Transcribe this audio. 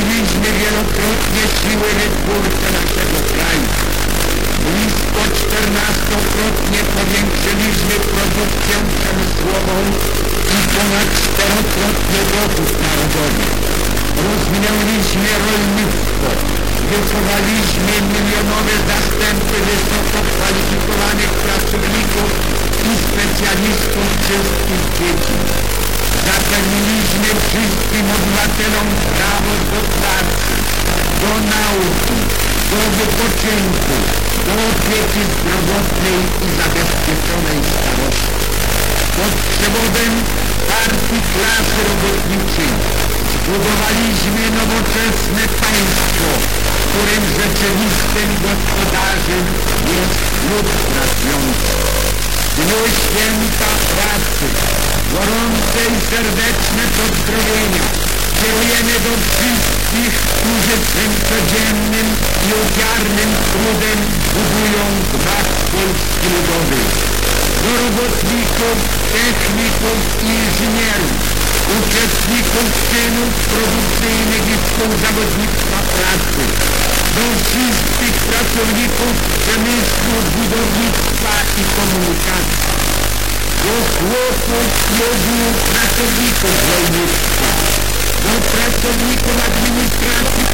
Przebiliśmy wielokrotnie siły wytwórcze naszego kraju. Blisko 14-krotnie powiększyliśmy produkcję przemysłową i ponad 4-krotnie dochód narodowy. Rozwinęliśmy rolnictwo, wychowaliśmy milionowe zastępy wysoko kwalifikowanych pracowników i specjalistów wszystkich dzieci. Zapewniliśmy wszystkim do nauki, do wypoczynku, do opieki zdrowotnej i zabezpieczonej starości. Pod przewodem partii klasy robotniczej zbudowaliśmy nowoczesne państwo, którym rzeczywistym gospodarzem jest lud pracujący. W dniu święta pracy gorące i serdeczne pozdrowienia kierujemy do wszystkich, którzy swym codziennym i ofiarnym trudem budują gmach Polski Ludowej. Do robotników, techników i inżynierów, uczestników czynów produkcyjnych i współzawodnictwa pracy, do wszystkich pracowników przemysłu, budownictwa i komunikacji, do chłopów i ogółu pracowników rolnictwa, do pracowników administracji państwowej,